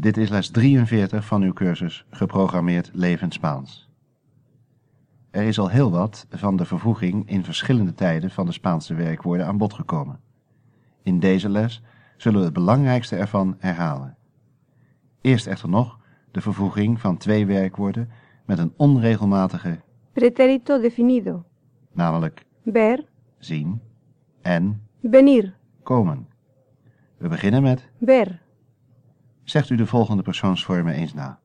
Dit is les 43 van uw cursus Geprogrammeerd Levend Spaans. Er is al heel wat van de vervoeging in verschillende tijden van de Spaanse werkwoorden aan bod gekomen. In deze les zullen we het belangrijkste ervan herhalen. Eerst echter nog de vervoeging van twee werkwoorden met een onregelmatige, Pretérito definido. namelijk Ver, zien en venir, komen. We beginnen met, ver. Zegt u de volgende persoonsvormen eens na.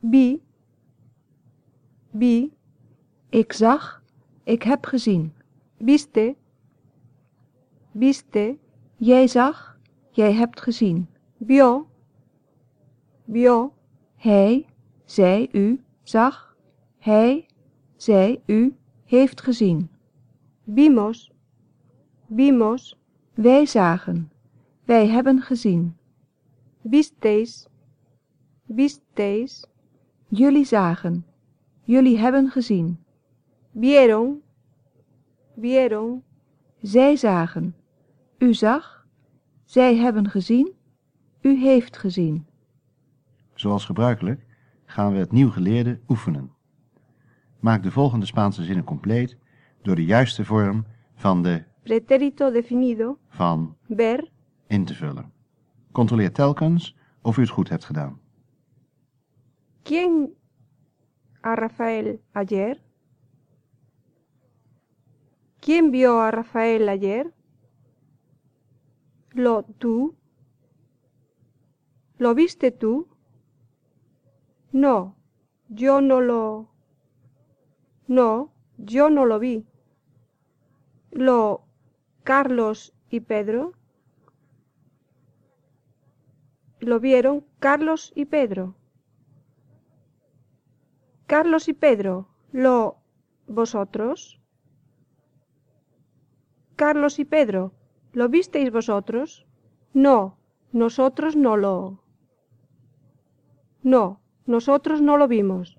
Vi, vi, Ik zag, ik heb gezien. viste, viste, Jij zag, jij hebt gezien. vio, vio, Hij, zij, u, zag. Hij, zij, u, heeft gezien. vimos, vimos, Wij zagen. Wij hebben gezien. Visteis, visteis, Jullie zagen. Jullie hebben gezien. vieron, vieron, Zij zagen. U zag. Zij hebben gezien. U heeft gezien. Zoals gebruikelijk gaan we het nieuw geleerde oefenen. Maak de volgende Spaanse zinnen compleet door de juiste vorm van de pretérito definido, van ver, in te vullen. Controleer telkens of u het goed hebt. ¿Quién a Rafael ayer? ¿Quién vio a Rafael ayer? ¿Lo tú? ¿Lo viste tú? No, yo no lo... No, yo no lo vi. ¿Lo Carlos y Pedro? ¿Lo vieron Carlos y Pedro? Carlos y Pedro, ¿lo vosotros? Carlos y Pedro, ¿lo visteis vosotros? No, nosotros no lo. No, nosotros no lo vimos.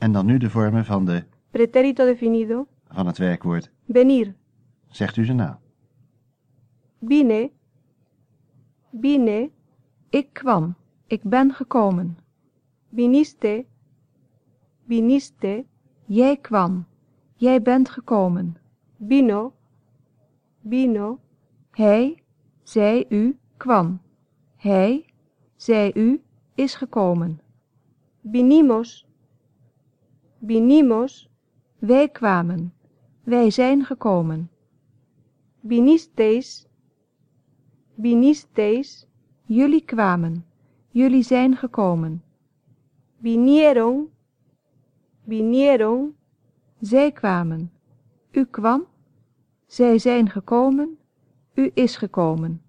En dan nu de vormen van de Pretérito definido, van het werkwoord. venir, Zegt u ze na. vine, vine, Ik kwam. Ik ben gekomen. viniste, viniste, Jij kwam. Jij bent gekomen. vino, vino, Hij, zij, u, kwam. Hij, zij, u, is gekomen. vinimos, vinimos, Wij kwamen. Wij zijn gekomen. vinisteis, vinisteis, Jullie kwamen. Jullie zijn gekomen. vinieron, vinieron, Zij kwamen. U kwam. Zij zijn gekomen. U is gekomen.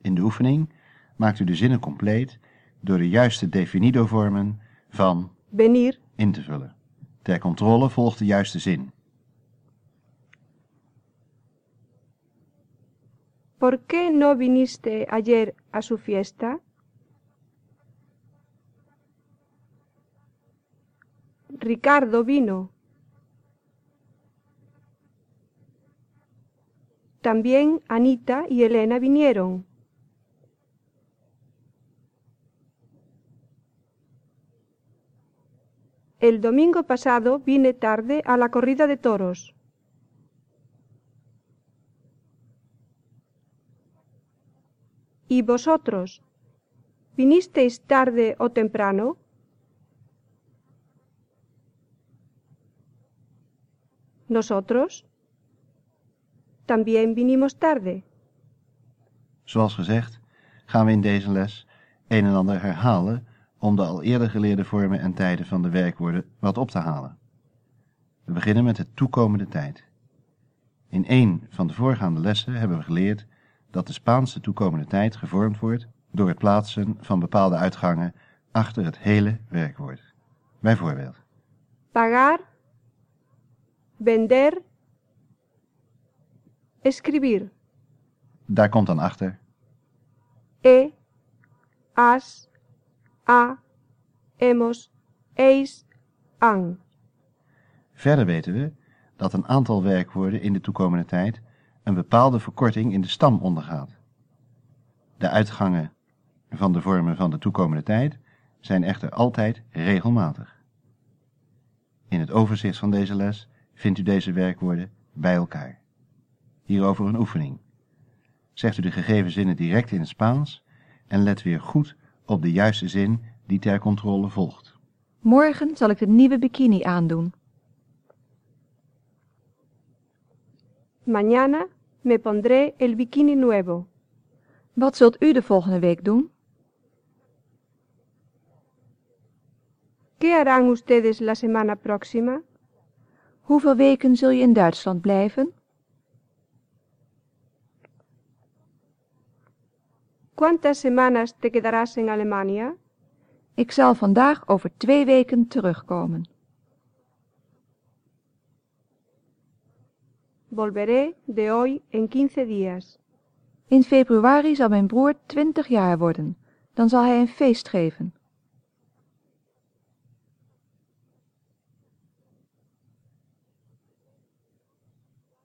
In de oefening maakt u de zinnen compleet door de juiste definido-vormen van venir, in te vullen. Ter controle volgt de juiste zin. ¿Por qué no viniste ayer a su fiesta? Ricardo vino. También Anita y Elena vinieron. El domingo pasado vine tarde a la corrida de toros. ¿Y vosotros? ¿Vinisteis tarde o temprano? ¿Nosotros? También vinimos tarde. Zoals gezegd gaan we in deze les een en ander herhalen om de al eerder geleerde vormen en tijden van de werkwoorden wat op te halen. We beginnen met de toekomende tijd. In een van de voorgaande lessen hebben we geleerd dat de Spaanse toekomende tijd gevormd wordt door het plaatsen van bepaalde uitgangen achter het hele werkwoord. Bijvoorbeeld, Pagar, vender, escribir. daar komt dan achter He, has, ha, hemos, eis, han. Verder weten we dat een aantal werkwoorden in de toekomende tijd een bepaalde verkorting in de stam ondergaat. De uitgangen van de vormen van de toekomende tijd zijn echter altijd regelmatig. In het overzicht van deze les vindt u deze werkwoorden bij elkaar. Hierover een oefening. Zegt u de gegeven zinnen direct in het Spaans en let weer goed op de juiste zin die ter controle volgt. Morgen zal ik de nieuwe bikini aandoen. Mañana me pondré el bikini nuevo. Wat zult u de volgende week doen? ¿Qué harán ustedes la semana próxima? Hoeveel weken zul je in Duitsland blijven? ¿Cuántas semanas te quedarás en Alemania? Ik zal vandaag over twee weken terugkomen. Volveré de hoy en 15 días. In februari zal mijn broer twintig jaar worden. Dan zal hij een feest geven.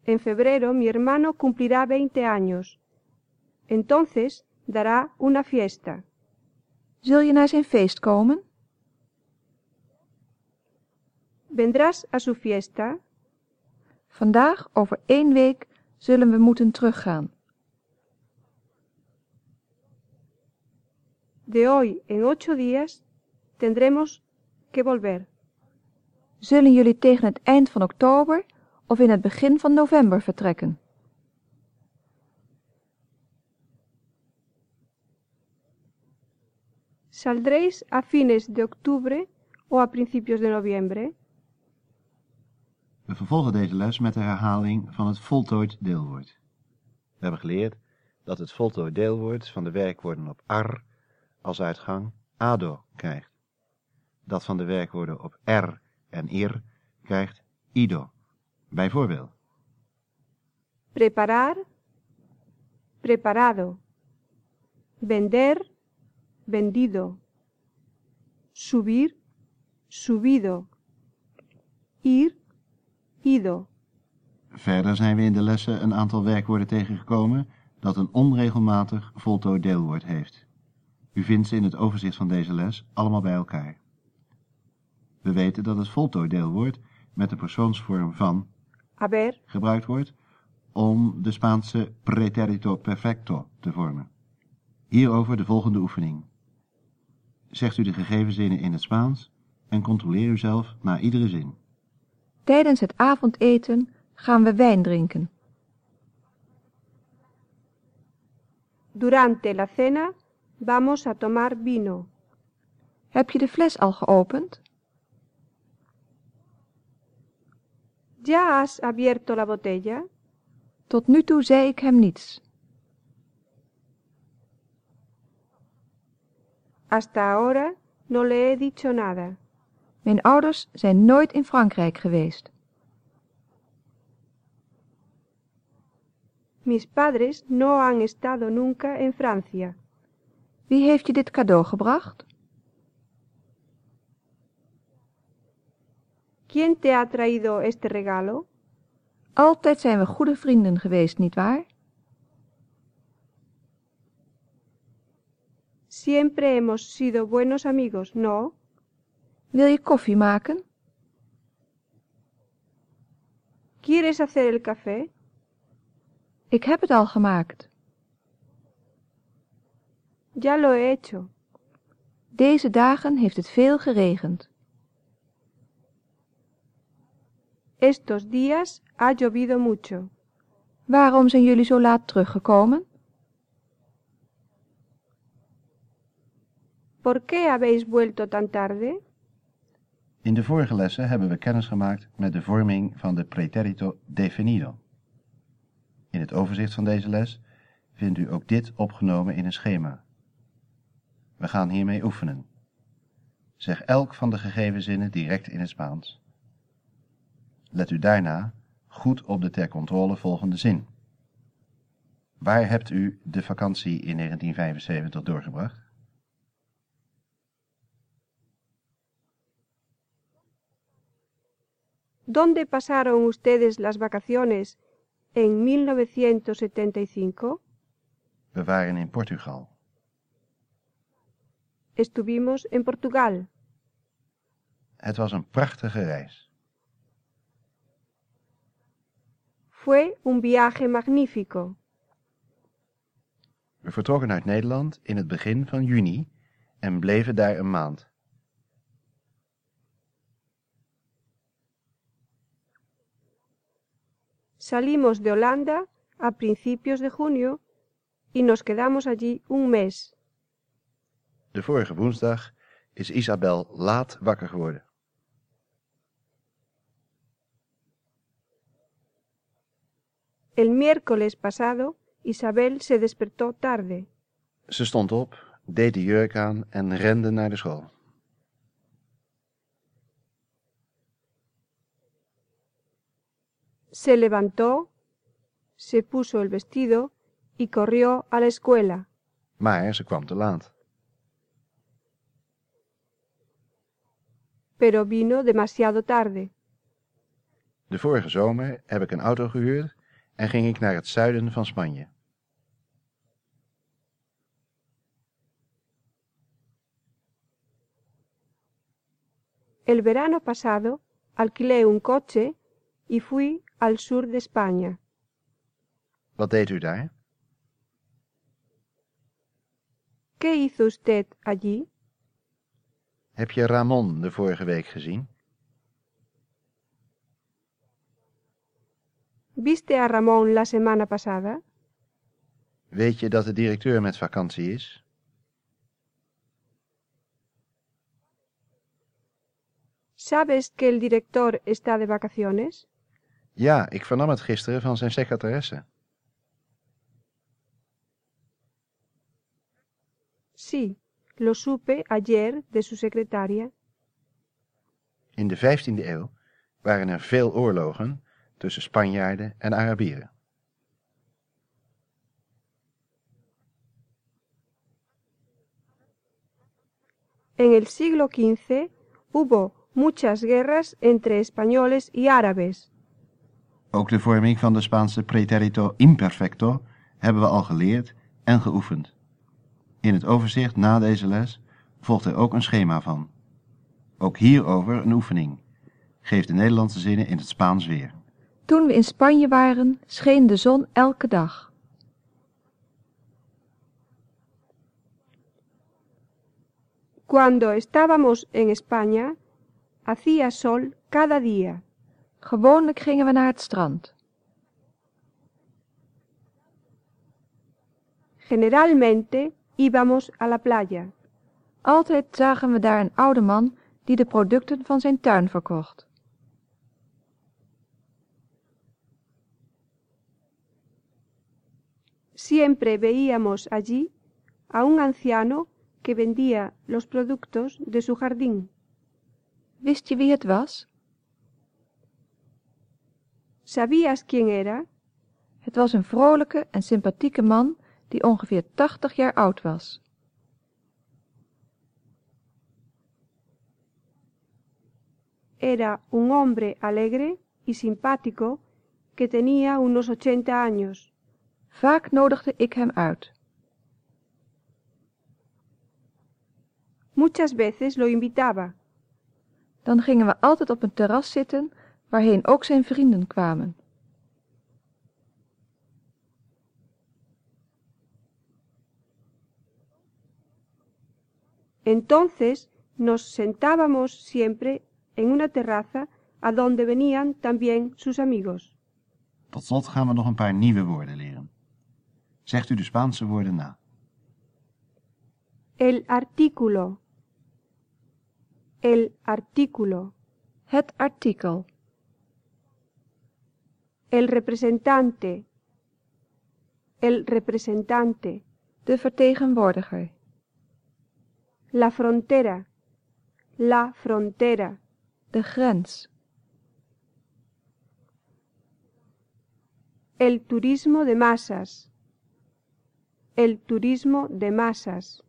En febrero mi hermano cumplirá 20 años. Entonces dará una fiesta. Zul je naar zijn feest komen? ¿Vendrás a su fiesta? Vandaag, over één week, zullen we moeten teruggaan. De hoy en ocho días tendremos que volver. Zullen jullie tegen het eind van oktober of in het begin van november vertrekken? ¿Saldréis a fines de octubre o a principios de noviembre? We vervolgen deze les met de herhaling van het voltooid deelwoord. We hebben geleerd dat het voltooid deelwoord van de werkwoorden op ar als uitgang ado krijgt. Dat van de werkwoorden op er en ir krijgt ido. Bijvoorbeeld, Preparar, preparado. Vender, vendido. Subir, subido. Ir, ido. verder zijn we in de lessen een aantal werkwoorden tegengekomen dat een onregelmatig voltooid deelwoord heeft. U vindt ze in het overzicht van deze les allemaal bij elkaar. We weten dat het voltooid deelwoord met de persoonsvorm van Haber, gebruikt wordt om de Spaanse preterito perfecto te vormen. Hierover de volgende oefening. Zegt u de gegeven zinnen in het Spaans en controleer u zelf na iedere zin. Tijdens het avondeten gaan we wijn drinken. durante la cena vamos a tomar vino. Heb je de fles al geopend? ¿Ya has abierto la botella? Tot nu toe zei ik hem niets. Hasta ahora no le he dicho nada. Mijn ouders zijn nooit in Frankrijk geweest. Mis padres no han estado nunca en Francia. Wie heeft je dit cadeau gebracht? ¿Quién te ha traído este regalo? Altijd zijn we goede vrienden geweest, nietwaar? Siempre hemos sido buenos amigos, ¿no? Wil je koffie maken? ¿Quieres hacer el café? Ik heb het al gemaakt. Ya lo he hecho. Deze dagen heeft het veel geregend. Estos días ha llovido mucho. Waarom zijn jullie zo laat teruggekomen? ¿Por qué habéis vuelto tan tarde? In de vorige lessen hebben we kennis gemaakt met de vorming van de preterito definido. In het overzicht van deze les vindt u ook dit opgenomen in een schema. We gaan hiermee oefenen. Zeg elk van de gegeven zinnen direct in het Spaans. Let u daarna goed op de ter controle volgende zin. Waar hebt u de vakantie in 1975 doorgebracht? ¿Dónde pasaron ustedes las vacaciones en 1975? We waren in Portugal. estuvimos en Portugal. Het was een prachtige reis. Fue un viaje magnífico. We vertrokken uit Nederland in het begin van juni en bleven daar een maand. Salimos de Holanda a principios de junio y nos quedamos allí un mes. De vorige woensdag is Isabel laat wakker geworden. El miércoles pasado, Isabel se despertó tarde. Ze stond op, deed de jurk aan en rende naar de school. Se levantó, se puso el vestido y corrió a la escuela. Maar ze kwam te laat. pero vino demasiado tarde. De vorige zomer heb ik een auto gehuurd en ging ik naar het zuiden van Spanje. El verano pasado alquilé un coche y fui al sur de España. Wat deed u daar? ¿Qué hizo usted allí? Heb je Ramon de vorige week gezien? ¿Viste a Ramón la semana pasada? Weet je dat de directeur met vakantie is? ¿Sabes que el director está de vacaciones? Ja, ik vernam het gisteren van zijn secretaresse. Sí, lo supe ayer de su secretaria. In de 15e eeuw waren er veel oorlogen tussen Spanjaarden en Arabieren. En el siglo XV hubo muchas guerras entre españoles y árabes. Ook de vorming van de Spaanse preterito imperfecto hebben we al geleerd en geoefend. In het overzicht na deze les volgt er ook een schema van. Ook hierover een oefening. Geef de Nederlandse zinnen in het Spaans weer. Toen we in Spanje waren, scheen de zon elke dag. Cuando estábamos en España, hacía sol cada día. Gewoonlijk gingen we naar het strand. Generalmente íbamos a la playa. Altijd zagen we daar een oude man die de producten van zijn tuin verkocht. Siempre veíamos allí a un anciano que vendía los productos de su jardín. Wist je wie het was? ¿Sabías quién era? Het was een vrolijke en sympathieke man die ongeveer 80 jaar oud was. Era un hombre alegre y simpático que tenía unos 80 años. Vaak nodigde ik hem uit. Muchas veces lo invitaba. Dan gingen we altijd op een terras zitten waarheen ook zijn vrienden kwamen. Entonces nos sentábamos siempre en una terraza a donde venían también sus amigos. Tot slot gaan we nog een paar nieuwe woorden leren. Zegt u de Spaanse woorden na. El artículo. El artículo. Het artikel. El representante. El representante. De vertegenwoordiger. La frontera. La frontera. De grens. El turismo de masas. El turismo de masas.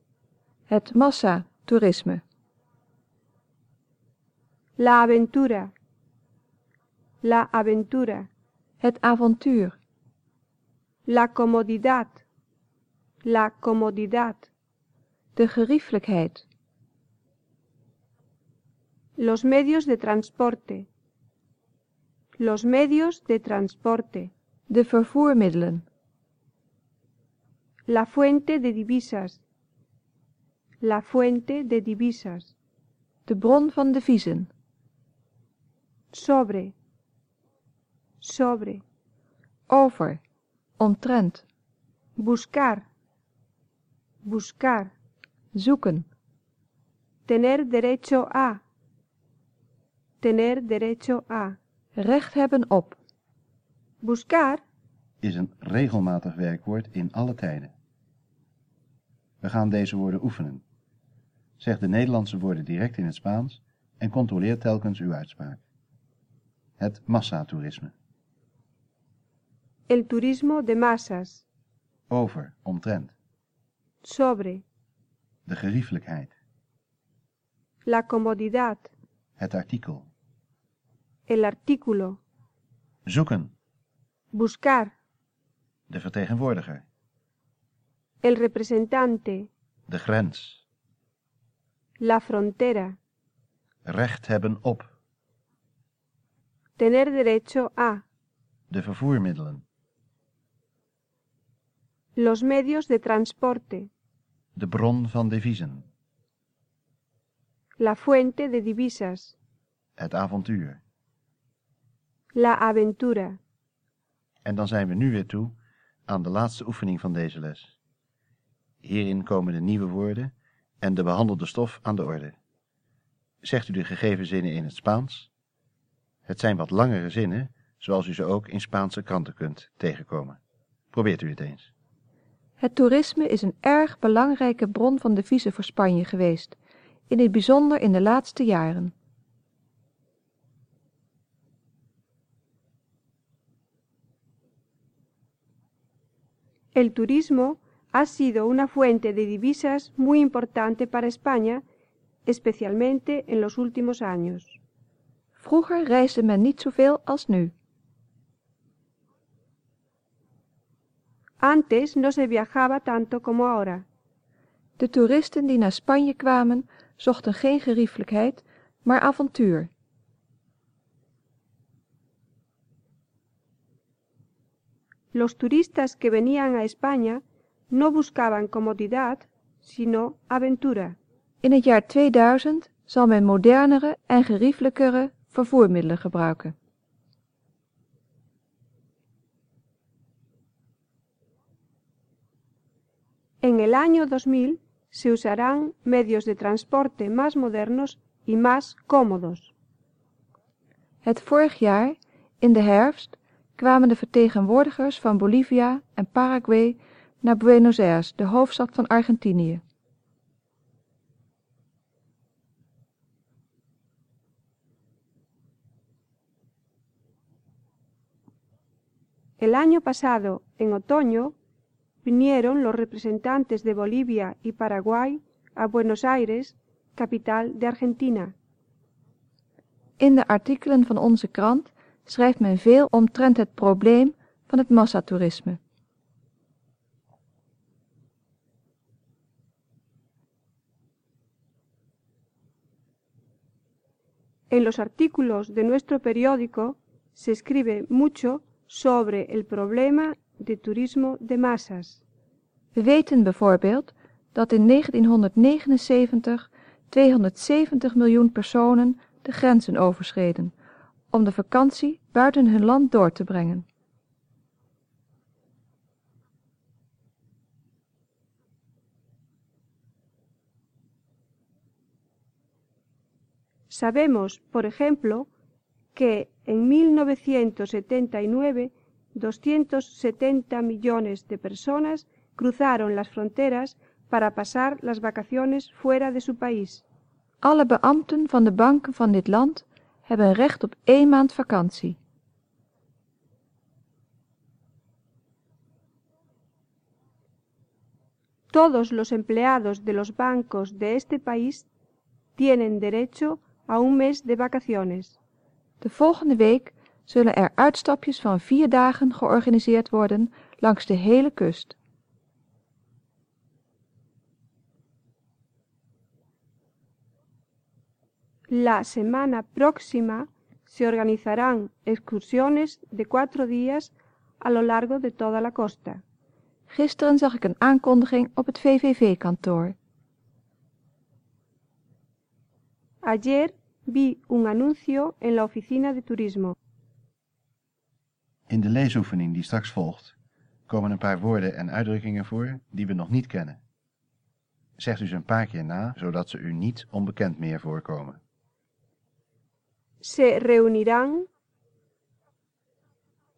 Het massa-toerisme. La aventura. La aventura. Het avontuur. La comodidad. La comodidad. De geriefelijkheid. Los medios de transporte. Los medios de transporte. De vervoermiddelen. La fuente de divisas. La fuente de divisas. De bron van deviezen. Sobre. Sobre. Over. Omtrent. Buscar. Buscar. Zoeken. Tener derecho a. Tener derecho a. Recht hebben op. Buscar is een regelmatig werkwoord in alle tijden. We gaan deze woorden oefenen. Zeg de Nederlandse woorden direct in het Spaans en controleer telkens uw uitspraak. Het massatoerisme. El turismo de masas. Over, omtrent. Sobre. De geriefelijkheid. La comodidad. Het artikel. El artículo. Zoeken. Buscar. De vertegenwoordiger. El representante. De grens. La frontera. Recht hebben op. Tener derecho a. De vervoermiddelen. Los medios de transporte. De bron van deviezen. La fuente de divisas. Het avontuur. La aventura. En dan zijn we nu weer toe aan de laatste oefening van deze les. Hierin komen de nieuwe woorden en de behandelde stof aan de orde. Zegt u de gegeven zinnen in het Spaans? Het zijn wat langere zinnen, zoals u ze ook in Spaanse kranten kunt tegenkomen. Probeert u het eens. Het toerisme is een erg belangrijke bron van deviezen voor Spanje geweest, in het bijzonder in de laatste jaren. El turismo ha sido una fuente de divisas muy importante para España, especialmente en los últimos años. Vroeger reisde men niet zoveel als nu. Antes no se viajaba tanto como ahora. De toeristen die naar Spanje kwamen, zochten geen geriefelijkheid, maar avontuur. Los turistas que venían a España no buscaban comodidad, sino aventura. In het jaar 2000 zal men modernere en geriefelijkere vervoermiddelen gebruiken. En el año 2000 se usarán medios de transporte más modernos y más cómodos. Het vorig jaar, in de herfst, kwamen de vertegenwoordigers van Bolivia en Paraguay naar Buenos Aires, de hoofdstad van Argentinië. El año pasado, en otoño, vinieron los representantes de Bolivia y Paraguay a Buenos Aires, capital de Argentina. In de artikelen van onze krant schrijft men veel omtrent het probleem van het massatoerisme. En los artículos de nuestro periódico se escribe mucho sobre el problema de turismo de masas. We weten bijvoorbeeld dat in 1979 270 miljoen personen de grenzen overschreden om de vakantie buiten hun land door te brengen. Sabemos, por ejemplo, que en 1979 270 millones de personas cruzaron las fronteras para pasar las vacaciones fuera de su país. Alle beambten van de banken van dit land hebben recht op één maand vakantie. Todos los empleados de los bancos de este país tienen derecho a un mes de vacaciones. De volgende week zullen er uitstapjes van vier dagen georganiseerd worden langs de hele kust. La semana próxima se organizarán excursiones de cuatro días a lo largo de toda la costa. Gisteren zag ik een aankondiging op het VVV-kantoor. Ayer vi un anuncio en la oficina de turismo. In de leesoefening die straks volgt komen een paar woorden en uitdrukkingen voor die we nog niet kennen. Zegt u ze een paar keer na, zodat ze u niet onbekend meer voorkomen. Se reunirán.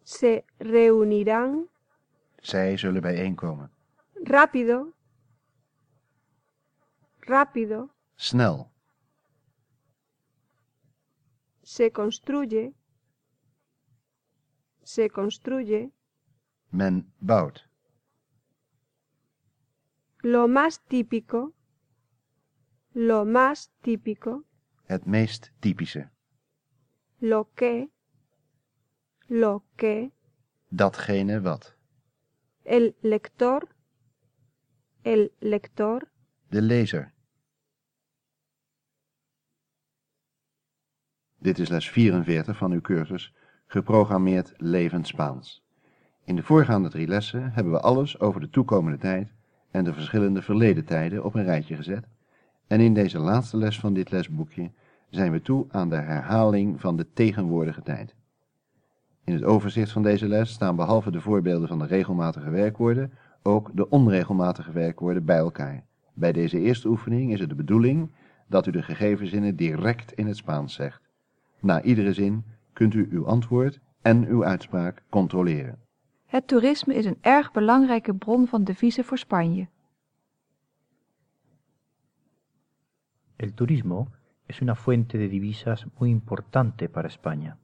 Se reunirán Zij zullen bijeenkomen. rápido. Rápido. Snel. Se construye. Se construye. Men bouwt. Lo más típico. Lo más típico. Het meest typische. Lo que. Lo que. Datgene wat. El lector. El lector. De lezer. Dit is les 44 van uw cursus Geprogrammeerd Levend Spaans. In de voorgaande drie lessen hebben we alles over de toekomende tijd en de verschillende verleden tijden op een rijtje gezet. En in deze laatste les van dit lesboekje zijn we toe aan de herhaling van de tegenwoordige tijd. In het overzicht van deze les staan behalve de voorbeelden van de regelmatige werkwoorden ook de onregelmatige werkwoorden bij elkaar. Bij deze eerste oefening is het de bedoeling dat u de gegeven zinnen direct in het Spaans zegt. Na iedere zin kunt u uw antwoord en uw uitspraak controleren. Het toerisme is een erg belangrijke bron van deviezen voor Spanje. El turismo es una fuente de divisas muy importante para España.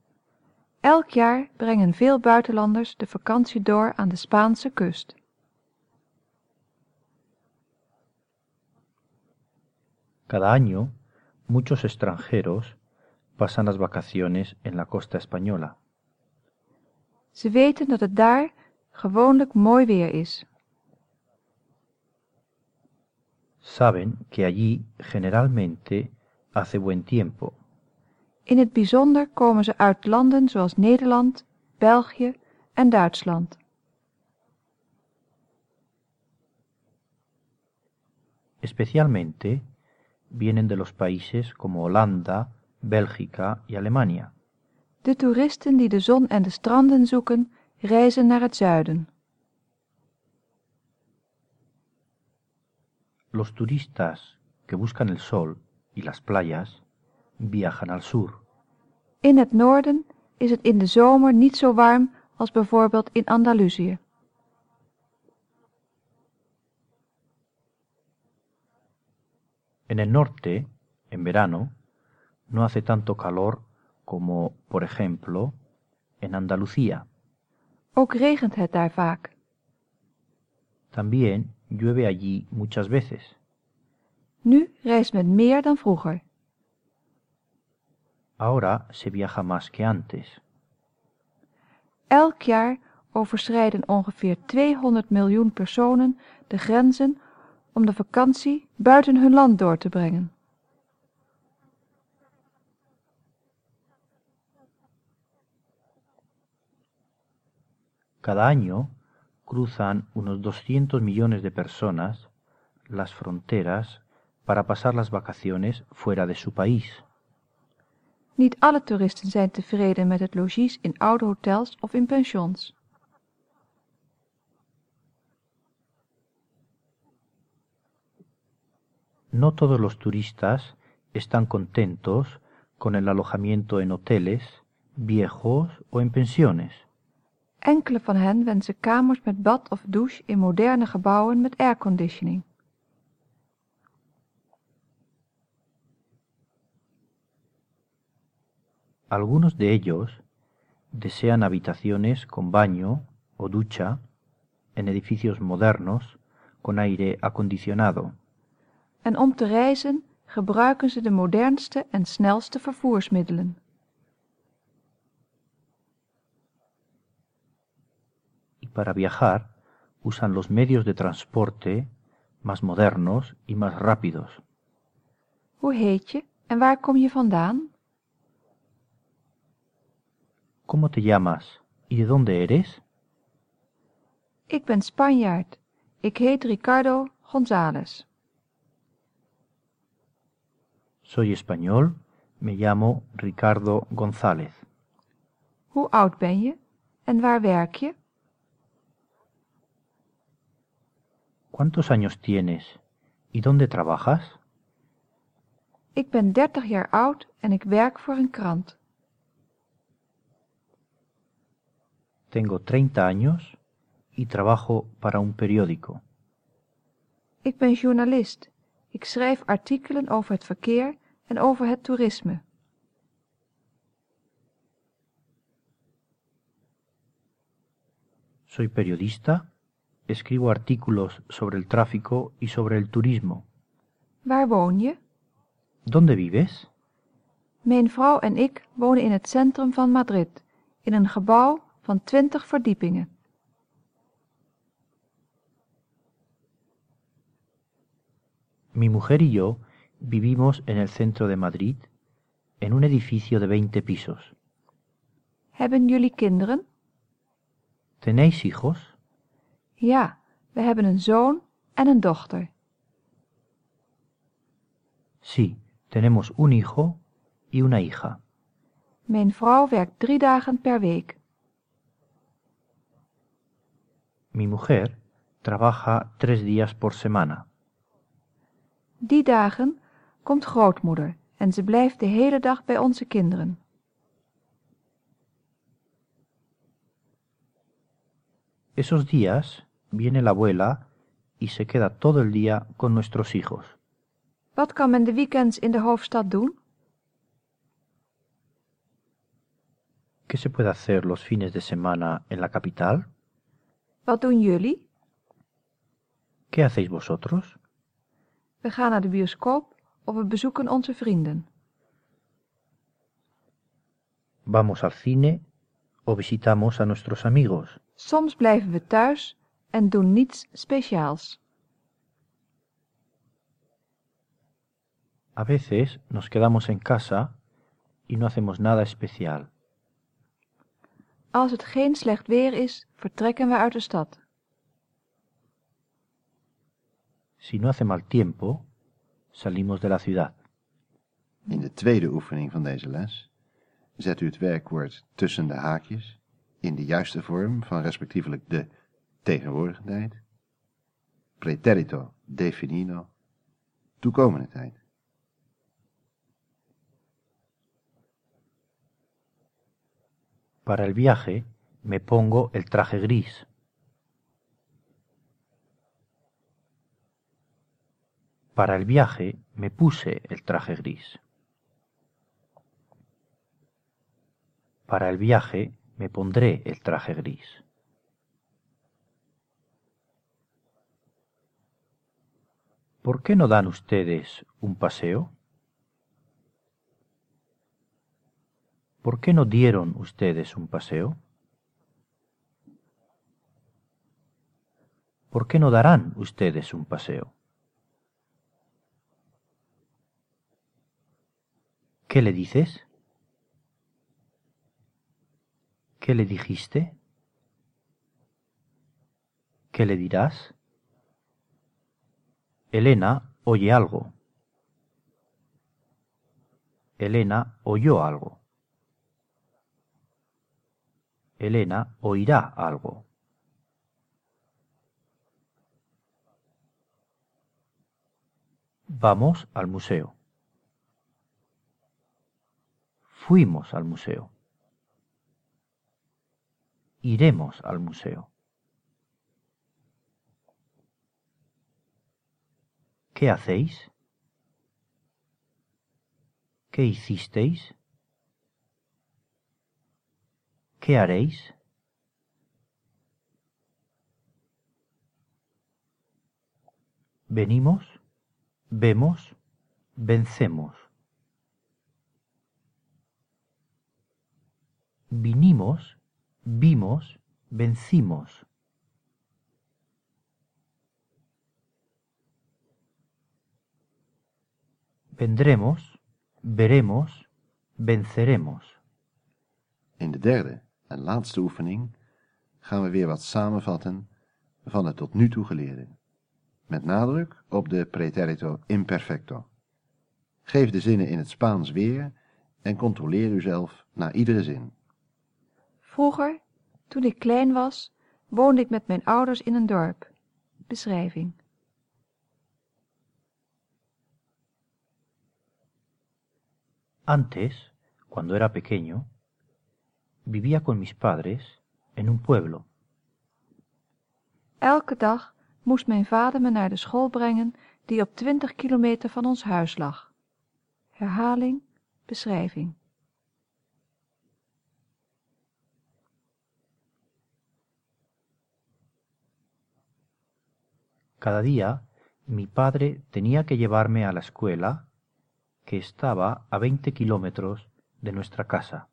Elk jaar brengen veel buitenlanders de vakantie door aan de Spaanse kust. Cada año, muchos extranjeros pasan las vacaciones en la costa española. Ze weten dat het daar gewoonlijk mooi weer is. Saben que allí generalmente hace buen tiempo. In het bijzonder komen ze uit landen zoals Nederland, België en Duitsland. Especialmente vienen de los países como Holanda, Bélgica y Alemania. De toeristen die de zon en de stranden zoeken, reizen naar het zuiden. Los turistas que buscan el sol y las playas viajan al sur. In het noorden is het in de zomer niet zo warm als bijvoorbeeld in Andalusië. En el norte, en verano, no hace tanto calor como, por ejemplo, en Andalucía. Ook regent het daar vaak. También llueve allí muchas veces. Nu reist men meer dan vroeger. Ahora se viaja más que antes. Elk jaar overschrijden ongeveer 200 miljoen personen de grenzen om de vakantie buiten hun land door te brengen. Cada año cruzan unos 200 millones de personas las fronteras para pasar las vacaciones fuera de su país. Niet alle toeristen zijn tevreden met het logies in oude hotels of in pensions. No todos los turistas están contentos con el alojamiento en hoteles viejos o en pensiones. Enkele van hen wensen kamers met bad of douche in moderne gebouwen met airconditioning. Algunos de ellos desean habitaciones con baño o ducha en edificios modernos con aire acondicionado. En om te reizen gebruiken ze de modernste en snelste vervoersmiddelen. Para viajar usan los medios de transporte más modernos y más rápidos. Hoe heet je En waar kom je vandaan? ¿Cómo te llamas y de dónde eres? Ik ben Spanjaard. Ik heet Ricardo González. Soy español, me llamo Ricardo González. Hoe oud ben je? En waar werk je? ¿Cuántos años tienes y dónde trabajas? Ik ben 30 jaar oud en ik werk voor een krant. Tengo 30 años y trabajo para un periódico. Ik ben journalist. Ik schrijf artikelen over het verkeer en over het toerisme. Soy periodista, escribo artículos sobre el tráfico y sobre el turismo. Waar woon je? ¿Dónde vives? Mijn vrouw en ik wonen in het centrum van Madrid, in een gebouw van 20 verdiepingen. Mi mujer y yo vivimos en el centro de Madrid, en un edificio de 20 pisos. Hebben jullie kinderen? ¿Tenéis hijos? Ja, we hebben een zoon en een dochter. Sí, tenemos un hijo y una hija. Mijn vrouw werkt drie dagen per week. Mi mujer trabaja tres días por semana. Die dagen komt grootmoeder en ze blijft de hele dag bij onze kinderen. Esos días viene la abuela y se queda todo el día con nuestros hijos. Wat kan men de weekends in de hoofdstad doen? ¿Qué se puede hacer los fines de semana en la capital? Wat doen jullie? ¿Qué hacéis vosotros? We gaan naar de bioscoop of we bezoeken onze vrienden. ¿Vamos al cine o visitamos a nuestros amigos? Soms blijven we thuis en doen niets speciaals. A veces nos quedamos en casa y no hacemos nada especial. Als het geen slecht weer is, vertrekken we uit de stad. Si no hace mal tiempo, salimos de la ciudad. In de tweede oefening van deze les zet u het werkwoord tussen de haakjes in de juiste vorm van respectievelijk de definito, toekomende. Para el viaje me pongo el traje gris. Para el viaje me puse el traje gris. Para el viaje me pondré el traje gris. ¿Por qué no dan ustedes un paseo? ¿Por qué no dieron ustedes un paseo? ¿Por qué no darán ustedes un paseo? ¿Qué le dices? ¿Qué le dijiste? ¿Qué le dirás? Elena oye algo. Elena oyó algo. Elena oirá algo. Vamos al museo. Fuimos al museo. Iremos al museo. ¿Qué hacéis? ¿Qué hicisteis? ¿Qué haréis? Venimos, vemos, vencemos. Vinimos, vimos, vencimos. Vendremos, veremos, venceremos. In de derde en laatste oefening gaan we weer wat samenvatten van het tot nu toe geleerde. Met nadruk op de preterito imperfecto. Geef de zinnen in het Spaans weer en controleer uzelf na iedere zin. Vroeger, toen ik klein was, woonde ik met mijn ouders in een dorp. Beschrijving. Antes, cuando era pequeño, vivía con mis padres en un pueblo. Elke dag moest mijn vader me naar de school brengen die op 20 kilometer van ons huis lag. Herhaling, beschrijving. Cada día mi padre tenía que llevarme a la escuela que estaba a 20 kilómetros de nuestra casa.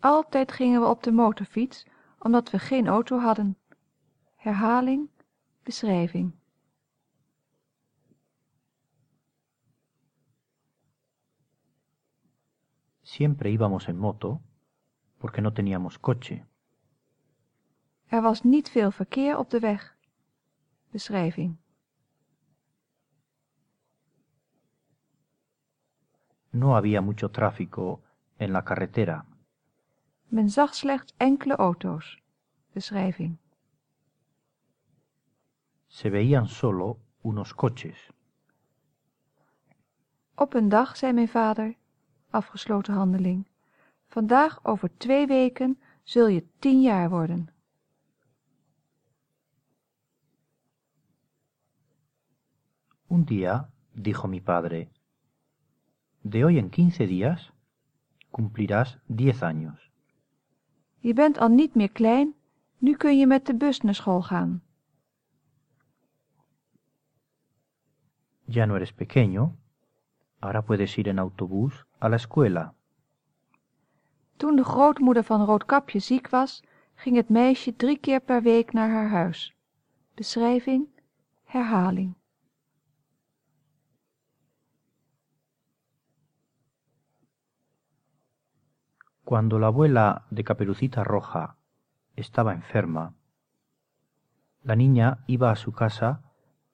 Altijd gingen we op de motorfiets, omdat we geen auto hadden. Herhaling, beschrijving. Siempre íbamos en moto porque no teníamos coche. Er was niet veel verkeer op de weg. Beschrijving. No había mucho tráfico en la carretera. Men zag slechts enkele auto's. Beschrijving. Se veían solo unos coches. Op een dag zei mijn vader, afgesloten handeling, vandaag over twee weken zul je tien jaar worden. Un día dijo mi padre, de hoy en quince días cumplirás diez años. Je bent al niet meer klein, nu kun je met de bus naar school gaan. Ya no eres pequeño, ahora puedes ir en autobús a la escuela. Toen de grootmoeder van Roodkapje ziek was, ging het meisje drie keer per week naar haar huis. Beschrijving, herhaling. Cuando la abuela de Caperucita Roja estaba enferma, la niña iba a su casa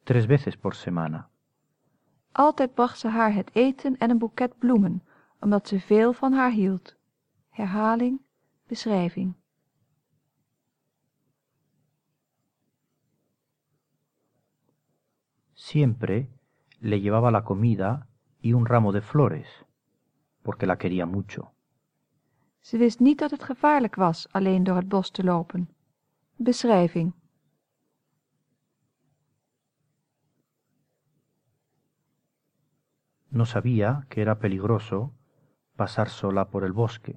tres veces por semana. Altijd bracht ze haar het eten en een boeket bloemen, omdat ze veel van haar hield. Herhaling, beschrijving. Siempre le llevaba la comida y un ramo de flores, porque la quería mucho. Ze wist niet dat het gevaarlijk was alleen door het bos te lopen. Beschrijving. No sabía que era peligroso pasar sola por el bosque.